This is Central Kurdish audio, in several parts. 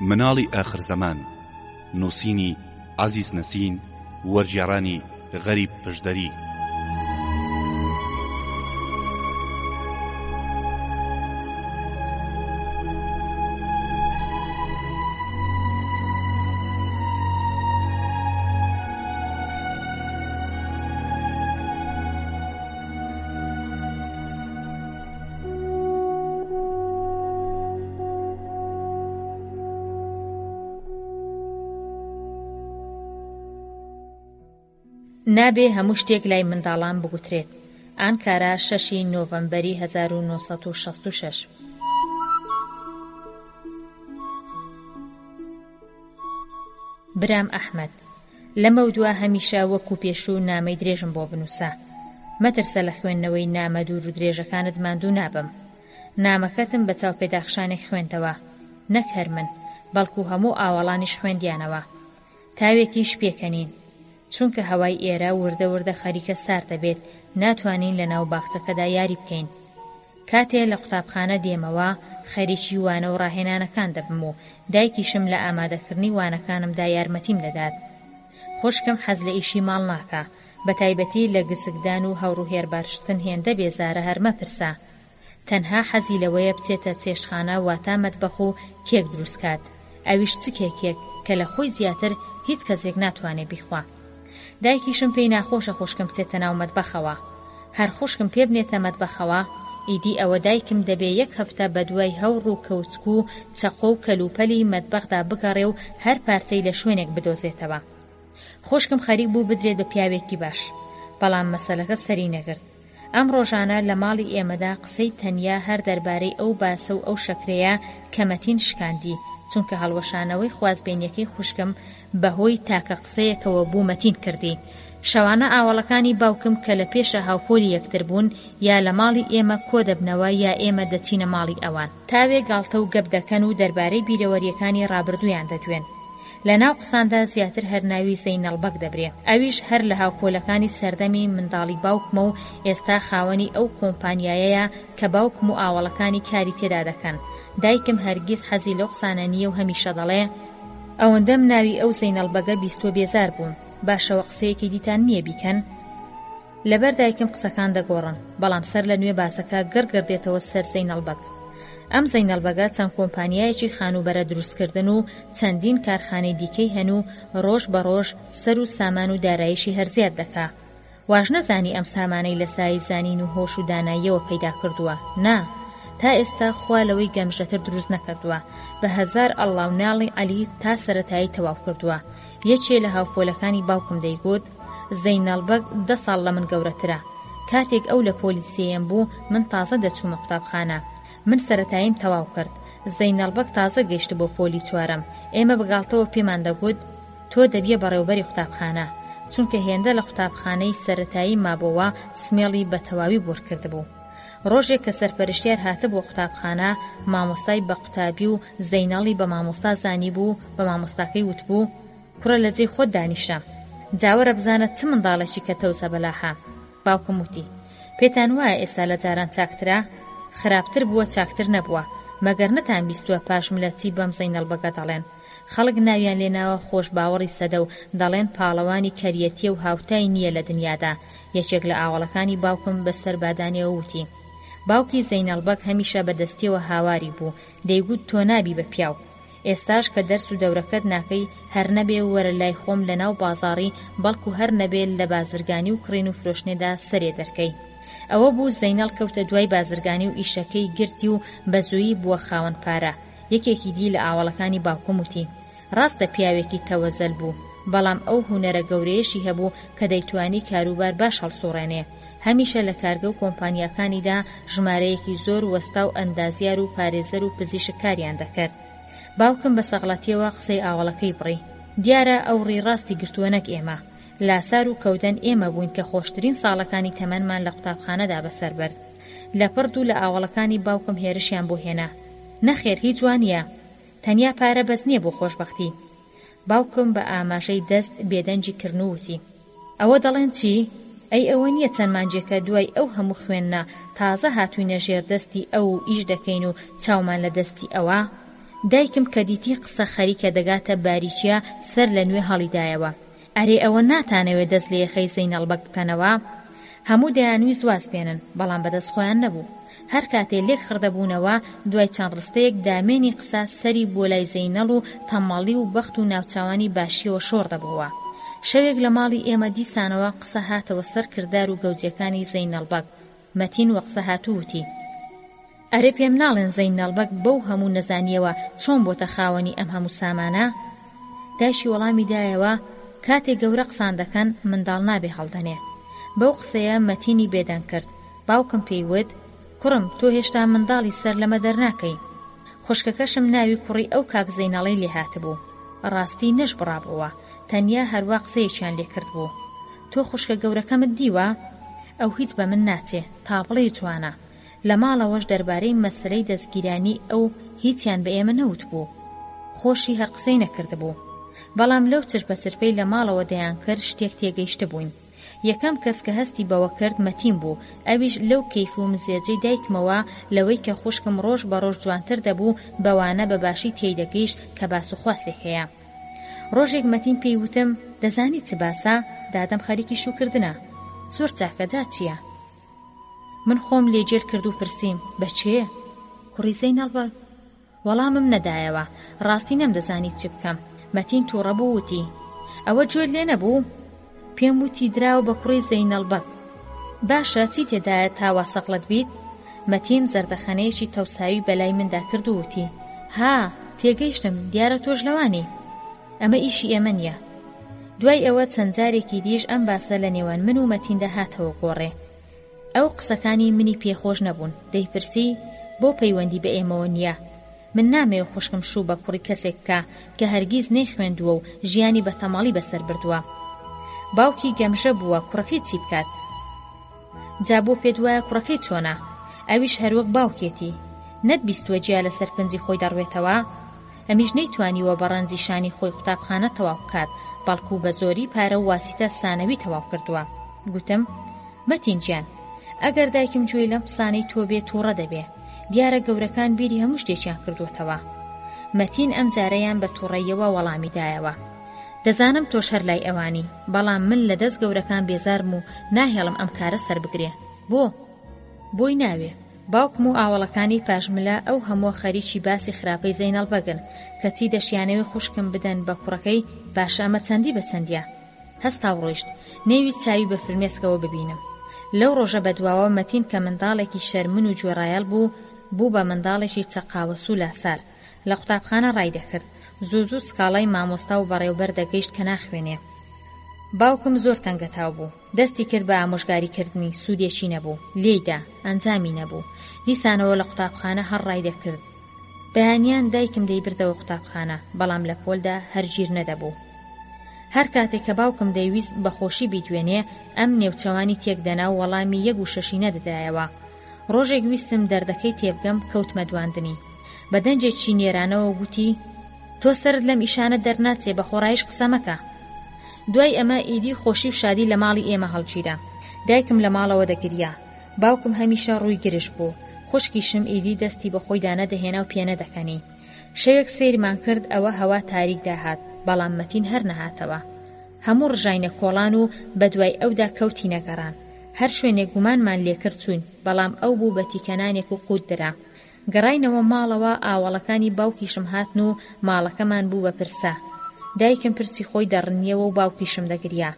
مناڵی ئاخر زەمان، نووسینی، عەزیز نەسین، وەرگێڕانی، غەریب پشدەری. نابێ هەموو شتێک لای منداڵان بگوترێت ئانکارا شەشی نۆڤەمبەری 1966. برام ئەحمد لەمەودوا هەمیشە وەکو پێشوو نامەی درێژم بۆ بنووسە. مەترسە لە خوێندنەوەی نامە دوور و درێژەکانت ماندوو نابم. نامەکەتم بە چاوپێداخشانێک خوێندەوە. نەک هەر من، بەڵکو هەموو ئاوەڵانیش خوێندیانەوە. تاوێکیش پێکەنین. چونکە هەوای ئێرە وردە وردە خەریکە سارد دەبێت، ناتوانین لەناو باخچەکەدا یاری بکەین. کاتێ لە قوتابخانە دێمەوە، خەریکی وانە و ڕاهێنانەکان دەبم و دایکیشم لە ئامادەکردنی وانەکانمدا یارمەتیم دەدات. خوشکم حەز لە ئیشی ماڵ ناکا، بە تایبەتی لە گسکدان و هەوروهێر بارشکتن هێندە بێزارە هەر مەپرسە. تەنها حەزی لەوەیە بچێتە چێشتخانە واتا مەتبەخ و کێک دروست کات، ئەویش چ کێکێک کە لە خۆی زیاتر هیچ کەسێک ناتوانێ بیخوا. دایکیشم پێی ناخۆشە خوشکم بچێتە ناو مەتبەخەوە. هەر خوشکم پێ بنێتە مەتبەخەوە، ئیدی ئەوە دایکم دەبێ یەک هەفتە بە دوای هەور و کەوچک و چەقۆ و کەلوپەلی مەتبەخدا بگەڕێ و هەر پارچەی لە شوێنێک بدۆزێتەوە. خوشکم خەریک بوو بدرێت بە پیاوێکی باش. بەڵام مەسەلەکە سەری نەگرت. ئەم ڕۆژانە لە ماڵی ئێمەدا قسەی تەنیا هەر دەربارەی ئەو باسە و ئەو شەکرەیە کە مەتین شکاندی، چونکە هەڵوەشانەوەی خوازبێنیەکەی خوشکم بە هۆی تاکە قسەیەکەوە بوو مەتین کردی. شەوانە ئاوەڵەکانی باوکم کە لە پێشە هاوپۆلی یەکتر بوون، یا لە ماڵی ئێمە کۆ دەبنەوە یا ئێمە دەچینە ماڵی ئەوان. تاوێ گاڵتە و گەپ دەکەن و دەربارەی بیرەوەریەکانی ڕابردوویان دەدوێن. لە ناو قساندا زیاتر هەر ناوی زەینەڵ بەگ دەبرێ، ئەویش هەر لە هاوپۆلەکانی سەردەمی منداڵی باوکمە و ئێستا خاوەنی ئەو کۆمپانیایەیە کە باوکم و ئاوەڵەکانی کاری تێدا دەکەن. دایکم هەرگیز حەزی لەو قسانە نییە و هەمیشە دەڵێ. ئەوەندەم ناوی ئەو زەینەڵ بەگە بیست و بێزار بووم. باشەوە قسەیەکی دیتان نییە بیکەن؟ لەبەر دایکم قسەکان دەگۆڕن بەڵام سەر لە نوێ باسەکە گڕ گڕ دێتەوە سەر زەینەڵ بەگ ئەم زەینەڵ بەگە چەند کۆمپانیایەکی خانووبەرە دروستکردن و چەندین کارخانەی دیکەی هەن و ڕۆژ بە ڕۆژ سەر و سامان و دارایشی هەرزیاد دەکا واش نەزانی ئەم سامانەی لە سای زانین و هۆش و داناییەوە پەیدا کردووە نا تا ئێستا خوا لەوەی گەمژەتر دروست نەکردووە بە هەزار ئەڵڵا و ناڵی عەلی تا سەرەتایی تەواو کردووە یەکێ لە هاوپۆلەکانی باوکم دەیگوت، زەینەڵ بەگ دە ساڵ لە من گەورەترە. کاتێک ئەو لە پۆلی سێیەم بوو، من تازە دەچوومە قوتابخانە. من سەرەتاییم تەواو کرد. زەینەڵ بەگ تازە گەیشتبووە پۆلی چوارەم. ئێمە بە گاڵتەوە پێمان دەگوت، تۆ دەبیە بەڕێوبەری قوتابخانە. چونکە هێندە لە قوتابخانەی سەرەتاییم مابۆوە، سمێڵی بە تەواوی بۆر کردبوو. ڕۆژێک کە سەرپەرشتیار هاتبووە قوتابخانە، مامۆستای بە قوتابی و زەینەڵی بە مامۆستا زانیبوو و بە مامۆستاکەی وتبوو، کوڕە لە جێی خۆت دانیشە. جا وەرە بزانە چ منداڵێکی کەتە و زەبەلاحە. باوکم وتی، پێتان وایە ئێستا لە جاران چاکترە؟ خراپتر بووە چاکتر نەبووە، مەگەر نەتانبیستووە پاشملە چی بەم زەینەڵبەگە دەڵێن. خەڵک ناویان لێ ناوە خۆش باوەڕی سەدە و دەڵێن پاڵەوانی کەریەتیە و هاوتای نیە لە دنیادا، یەکێک لە ئاوەڵەکانی باوکم بە سەر بادانیەوە وتی. باوکی زەینەڵ بەگ هەمیشە بە دەستیەوە هاواری بوو، دەیگوت تۆ نابی بە پیاو. ئێستاش کە دەرس و دەورەکەت ناکەی هەر نەبێ وەرە لای خۆم لە ناو بازاڕی بەڵکو هەر نەبێ لە بازرگانی و کڕین و فرۆشنێدا سەرێ دەرکەی. ئەوە بوو زەینەڵ کەوتە دوای بازرگانی و ئیشەکەی گرتی و بە زوویی بووە خاوەن پارە. یەکێکی دی لە ئاوەڵەکانی باوکم وتی، ڕاستە پیاوێکی تەوەزەل بوو، بەڵام ئەو هونەرە گەورەیەشی هەبوو کە دەیتوانی کاروبار باش هەڵسوڕێنێ، هەمیشە لە کارگە و کۆمپانیاکانیدا ژمارەیەکی زۆر وەستا و ئەندازیار و پارێزەر و پزیشک کاریان دەکرد. باوکم بە سەغڵەتییەوە قسەی ئاوەڵەکەی بڕی. دیارە ئەو ڕی ڕاستی گرتووە نەک ئێمە. لاسار و کەودەن ئێمە بووین کە خۆشترین ساڵەکانی تەمەنمان لە قوتابخانەدا بەسەر برد. لە پرد و لە ئاوەڵەکانی باوکم هێرشیان بۆ هێنا. نەخێر هیچ وا نییە. تەنیا پارە بەس نییە بۆ خۆشبەختی. باوکم بە ئاماژەی دەست بێدەنگی کرن و وتی. ئەوە دەڵێن چی؟ ئەی ئەوە نییە چەند مانگێکە دوای ئەو هەموو خوێنە تازە هاتووینە ژێر دەستی ئەو و ئیش دەکەین و چاومان لە دەستی ئەوە؟ دایکم کە دیتی قسە خەریکە دەگاتە باریکییە سەر لە نوێ هەڵیدایەوە. ئەرێ ئەوە ناتانەوێ دەست لە یەخەی زەینەڵ بەگ بکەنەوە؟ هەموو دەیانویست واز پێنن، بەڵام بەدەست خۆیان نەبوو. هەر کاتێ لێک خڕدەبوونەوە، دوای چەند ڕستەیەک دامێنی قسە سەری بۆ لای زەینەڵ و تەمەڵی و بەخت و ناوچاوانی باشییەوە شۆڕ دەبۆوە. شەوێک لە ماڵی ئێمە دیسانەوە قسە هاتەوە سەر کردار و گەوجەکانی زەینەڵ بەگ. مەتین وەقسەهاتوو وتی، ئەرێ پێم ناڵێن زەینەڵ بەگ بەو هەموو نەزانییەوە چۆن بۆتە خاوەنی ئەم هەموو سامانە؟ دایشی وەڵامی دایەوە، کاتێ گەورە قسان دەکەن، منداڵ نابێ هەڵدەنێ. بەو قسەیە مەتینی بێدەنگ کرد، باوکم پێی وت، کوڕم تۆ هێشتا منداڵی سەر لەمە دەرناکەی. خوشکەکەشم ناوی کوڕی ئەو کاک زەینەڵەی لێهاتبوو. ڕاستی نەشبڕابۆوە، تەنیا هەروا قسەیەکیان لێکردبوو. تۆ خوشکە گەورەکەمت دیوە؟ ئەو هیچ بە من ناچێ تا بڵێی جوانە. لە ماڵەوەش دەربارەی مەسەلەی دەزگیرانی ئەو هیچیان بە ئێمە نەوتبوو. خۆشی هەر قسەی نەکردبوو. بەڵام لەو چرپەچرپەی لە ماڵەوە دەیانکرد شتێک تێگەیشتبووین. یەکەم کەس کە هەستی بەوە کرد مەتین بوو، ئەویش لەو کەیف و مزێجەی دایکمەوە لەوەی کە خوشکم ڕۆژ بە ڕۆژ جوانتر دەبوو بەوانە بە باشی تێیدەگەیشت کە باس و خواسێک هەیە. ڕۆژێک مەتین پێی وتم، دەزانی چ باسە؟ دادەم خەریکی شووکردنە. زۆر چاکە، جا چییە؟ من خۆم لێجێل کرد و پرسیم، بە چێ؟ کوڕی زەینەڵ بە. وەڵامم نەدایەوە، ڕاستی نەمدەزانی چ بکەم. مەتین تووڕە بوو وتی، ئەوە گوێت لێ نەبوو؟ پێم وتی دراو بە کوڕی زەینەڵ بەگ. باشە چی تێدایە تا وا سەغڵەت بیت؟ مەتین زەردەخەنەیەکی تەوساوی بە لای مندا کرد و وتی، ها، تێگەیشتم، دیارە تۆش لەوانی. ئەمە ئیشی ئێمە نییە. دوای ئەوە چەند جارێکی دیش ئەم باسە لە نێوان من و مەتیندا هاتەوە گۆڕێ. ئەو قسەکانی منی پێ خۆش نەبوون، دەیپرسی، بۆ پەیوەندی بە ئێمەوە نییە؟ من نامەوێ خوشکم شوو بە کوڕی کەسێک بکا کە هەرگیز نەیخوێندووە و ژیانی بە تەماڵی بەسەر بردووە. باوکی گەمژە بووە، کوڕەکەی چی بکات؟ جا بۆ پێت وایە کوڕەکەی چۆنە؟ ئەویش هەروەک باوکێتی. نەتبیستووە جیا لە سەرپنجی خۆی دەڕوێتەوە؟ ئەمیش نەیتوانیوە بە ڕەنجی شانی خۆی قوتابخانە تەواو بکات، بەڵکو بە زۆری پارە و واسیتە سانەوی تەواو کردووە. گوتم، مەتین گیان، ئەگەر دایکم گوێی لەم قسانەی تۆ بێ تووڕە دەبێ. دیارە گەورەکان بیری هەموو شتێکیان کردووەتەوە. مەتین ئەم جارەیان بە تووڕەییەوە وەڵامی دایەوە. دەزانم تۆش هەر لای ئەوانی، بەڵام من لە دەست گەورەکان بێزارم و ناهێڵم ئەم کارە سەربگرێ. بۆ؟ بۆی ناوێ. باوکم و ئاوەڵەکانی پاش ملا ئەو هەمووە خەریکی باسی خراپەی زەینەڵ بەگن کەچی دەشیانەوێ خوشکم بدەن بە کوڕەکەی باشە ئەمە چەندی بە چەندیە هەستا و ڕۆیشت نەیویست چاوی بە فرمێسکەوە ببینم لەو ڕۆژە بەدواوە مەتین کە منداڵێکی شەرمن و گوێڕایەڵ بوو بوو بە منداڵێکی چەقاوەسو و لاسار لە قوتابخانە ڕای دەکرد زوو زوو سکاڵای مامۆستا و بەڕێوبەر دەگەیشت کە ناخوێنێ باوکم زۆر تەنگەتاو بوو دەستی کرد بە ئامۆژگاری کردنی، سوودێکی نەبوو، لێی دا، ئەنجامی نەبوو. دیسانەوە لە قوتابخانە هەر ڕای دەکرد. بەیانیان دایکم دەیبردەوە قوتابخانە، بەڵام لە پۆلدا هەر گیر نەدەبوو. هەر کاتێ کە باوکم دەیویست بە خۆشی بیدوێنێ، ئەم نێوچەوانی تێک دەنا و وەڵامی یەک وشەشی نەدەدایەوە. ڕۆژێک ویستم دەردەکەی تێبگەم، کەوتمە دواندنی. بە دەنگێکی نێرانەوە گوتی، تۆ سەرت لەم ئیشانە دەرناچێ، بە خۆڕاییش قسە مەکە. دوای ئەمە ئیدی خۆشی و شادی لە ماڵی ئێمە هەڵگیرا. دایکم لە ماڵەوە دەگریا. باوکم هەمیشە ڕووی گرژ بوو. خوشکیشم ئیدی دەستی بە خۆیدا نەدەهێنا و پێنەدەکەنی. شەوێک سەیرمان کرد ئەوە هەوا تاریک داهات، بەڵام مەتین هەر نەهاتەوە. هەموو ڕژاینە کۆڵان و بە دوای ئەودا کەوتینە گەڕان. هەر شوێنێک گومانمان لێ کرد چووین، بەڵام ئەو بوو بە تیکەنانێک و قووت برا. گەڕاینەوە ماڵەوە ئاوەڵەکانی باوکیشم هاتن و ماڵەکەمان بوو بە پرسە دایکم پرچی خۆی دەڕنیەوە و باوکیشم دەگریا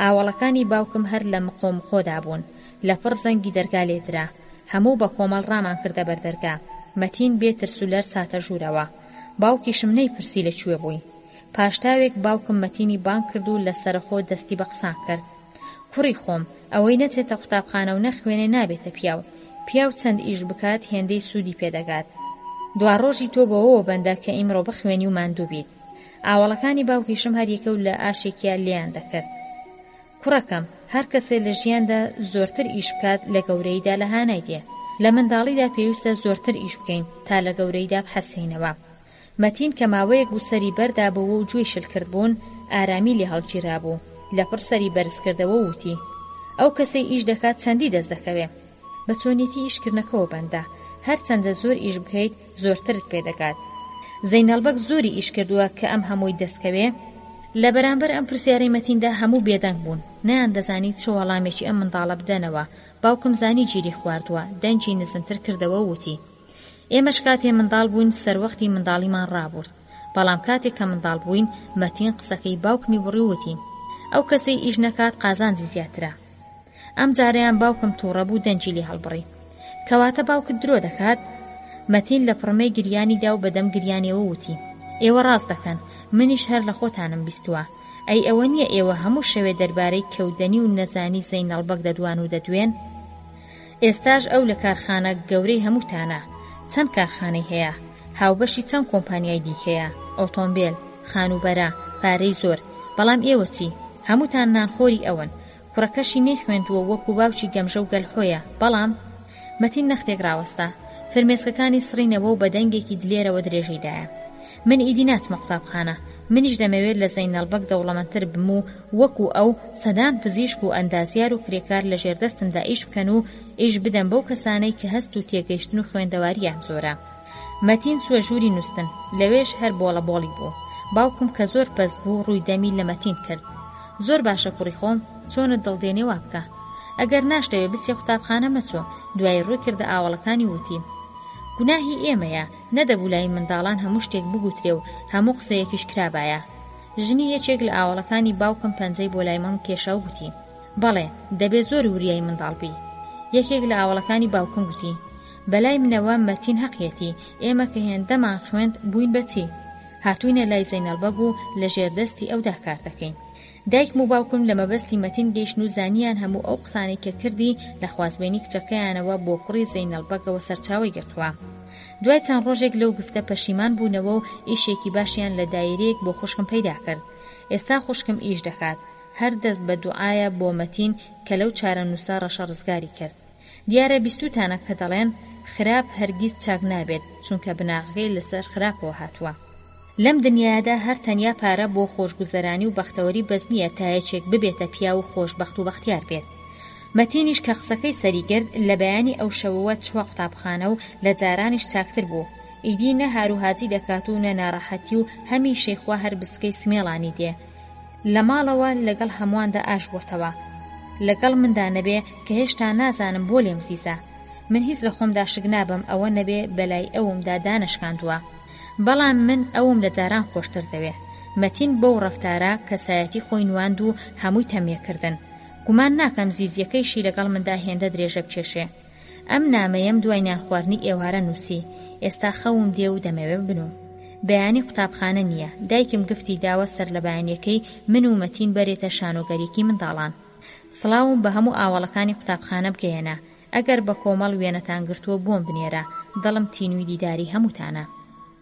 ئاوەڵەکانی باوکم هەر لە مقۆ مقۆدا بوون لەپڕ زەنگی دەرگا لێ درا هەموو بە کۆمەڵ ڕامان کردە بەر دەرگا مەتین بێ ترس و لەرز هاتە ژوورەوە باوکیشم نەیپرسی لە کوێ بووی پاش تاوێک باوکم مەتینی بانگ کرد و لە سەرەخۆ دەستی بە قسان کرد کوڕی خۆم، ئەوەی نەچێتە قوتابخانە و نەخوێنێ نابێتە پیاو، پیاو چەند ئیش بکات هێندەی سوودی پێ دەگات. دواڕۆژی تۆ بەوەوە بەندە کە ئیمڕۆ بخوێنی و ماندوو بیت. ئاوەڵەکانی باوکیشم هەر یەکەو لە ئاشێکیا لێیان دەکرد. کوڕەکەم، هەر کەسێ لە ژیاندا زۆرتر ئیش بکات لە گەورەییدا لە هانای دێ. لە منداڵیدا پێویستە زۆرتر ئیش بکەین تا لە گەورەییدا بحەسێینەوە. مەتین کە ماوەیەک بوو سەری بەر دابوو و گوێی شل کردبوون، ئارامی لێ هەڵگیرابوو، لەپڕ سەری بەرز کردەوە و وتی، ئەو کەسەی ئیش دەکات چەندی دەست دەکەوێ؟ بە چۆنیەتی ئیش کردنەکەوە بەندە، هەر چەندە زۆر ئیش بکەیت زۆرترت پێ دەگات. زەینەڵ بەگ زۆری ئیش کردووە کە ئەم هەمووی دەست کەوێ؟ لە بەرامبەر ئەم پرسیارەی مەتیندا هەموو بێدەنگ بوون، نەیان دەزانی چ وەڵامێکی ئەم منداڵە بدەنەوە، باوکم زانی گیری خواردووە، دەنگی نزمتر کردەوە و وتی، ئێمەش کاتێ منداڵ بووین سەروەختی منداڵیمان ڕابورد، بەڵام کاتێ کە منداڵ بووین مەتین قسەکەی باوکمی بڕی و وتی، ئەو کەسەی ئیش نەکات قازانجی زیاترە. ئەم جارەیان باوکم توڕە بوو دەنگی لێ هەڵبڕی، کەواتە باوکت درۆ دەکات؟ مەتین لە پڕمەی گریانی دا و بەدەم گریانیەوە وتی، ئێوە ڕاست دەکەن، منیش هەر لە خۆتانم بیستووە، ئەی ئەوە نیە ئێوە هەموو شەوێ دەربارەی کەودەنی و نەزانی زەینەڵ بەگ دەدوان و دەدوێن؟ ئێستاش ئەو لە کارخانە گەورەی هەمووتانە. چەند کارخانەی هەیە. هاوبەشی چەند کۆمپانیای دیکەیە. ئۆتۆمبێل. خانووبەرە. پارەی زۆر. بەڵام ئێوە چی؟ هەمووتان نانخۆری ئەون. کوڕەکەشی نەیخوێندووە و وەکو باوکی گەمژە و گەلحۆیە. بەڵام. مەتین نەختێک ڕاوەستا. فرمێسکەکانی سڕینەوە و بە دەنگێکی دلێرەوە درێژەی دایە. من ئیدی ناچمە قوتابخانە. منیش دەمەوێت لە زەینەڵ بەگ دەوڵەمەندتر بم و وەکو ئەو سەدان پزیشک و ئەندازیار و کرێکار لە ژێردەستمدا ئیش بکەن و ئیش بدەم بەو کەسانەی کە هەست و تێگەیشتن و خوێندەوارییان زۆرە. مەتین چووە ژووری نووستن. لەوێش هەر بۆڵەبۆڵی بوو. باوکم کە زۆر پەست بوو ڕووی دەمی لە مەتین کرد. زۆر باشە کوڕی خۆم، چۆنت دڵ دێنێ وا بکە. ئەگەر ناشتەوێ بچیە قوتابخانە مەچۆ. دوایی ڕووی کردە ئاوەڵەکانی و وتی. گوناهی ئێمەیە. نەدەبوو لای منداڵان هەموو شتێک بگوترێ و هەموو قسەیەکیش کرابایە. ژنی یەکێک لە ئاوەڵەکانی باوکم پەنجەی بۆ لای مەم کێشا و گوتی، بەڵێ، دەبێ زۆر وریای منداڵ بی. یەکێک لە ئاوەڵەکانی باوکم گوتی، بە لای منەوە مەتین هەقیەتی، ئێمە کە هێندەمان خوێند بووین بە چی؟ هاتووینە لای زەینەڵ بەگ و لە ژێر دەستی ئەودا کار دەکەین. دایکم و باوکم لە مەبەستی مەتین گەیشتن و زانیان هەموو ئەو قسانەی کە کردی لە خوازبێنی کچەکەیانەوە بۆ کوڕی زەینەڵ بەگەوە سەرچاوەی گرتووە. دوای چەند ڕۆژێک لەو گفتە پەشیمان بوونەوە و ئیشێکی باشیان لە دایرەیەک بۆ خوشکم پەیدا کرد. ئێستا خوشکم ئیش دەکات. هەر دەست بە دوعایە بۆ مەتین کە لەو چارەنووسە ڕەشە ڕزگاری کرد. دیارە بیستوتانە کە دەڵێن خراپ هەرگیز چاک نابێت چونکە بناغەکەی لەسەر خراپەوە هاتووە. لەم دنیایەدا هەر تەنیا پارە بۆ خۆشگوزەرانی و بەختەوەری بەس نییە تا یەکێک ببێتە پیاو و خۆشبەخت و بەختیار بێت. مەتینیش کە قسەکەی سەری گرت، لە بەیانی ئەو شەوەوە چووە قوتابخانە و لە جارانیش چاکتر بوو. ئیدی نە هاروهاجی دەکات و نە ناڕەحەتی و هەمیشەی خوا هەر بسکەی سمێڵانی دێ. لە ماڵەوە لەگەڵ هەموواندا ئاش بۆتەوە. لەگەڵ مندا نەبێ کە هێشتا نازانم بۆ لێم زیزە. من هیچ لە خۆمدا شک نابەم ئەوە نەبێ بە لای ئەومدا دانەشکاندووە. بەڵام من ئەوم لە جاران خۆشتر دەوێ. مەتین بەو ڕەفتارە کەسایەتی خۆی نواند و هەمووی تەمێ کردن. گومان ناکەم زیزییەکەیشی لەگەڵ مندا هێندە درێژە بکێشێ. ئەم نامەیەم دوای نانخواردنی ئێوارە نووسی، ئێستا خەوم دێ و دەمەوێ بنووم. بەیانی قوتابخانە نییە، دایکم گفتی داوە سەرلەبەیانییەکەی من و مەتین بەرێتە شانۆگەریی منداڵان. سڵاوم بە هەموو ئاوەڵەکانی قوتابخانە بگەیەنە، ئەگەر بەکۆمەڵ وێنەتان گرتووە بۆم بنێرە، دڵم تینووی دیداری هەمووتانە.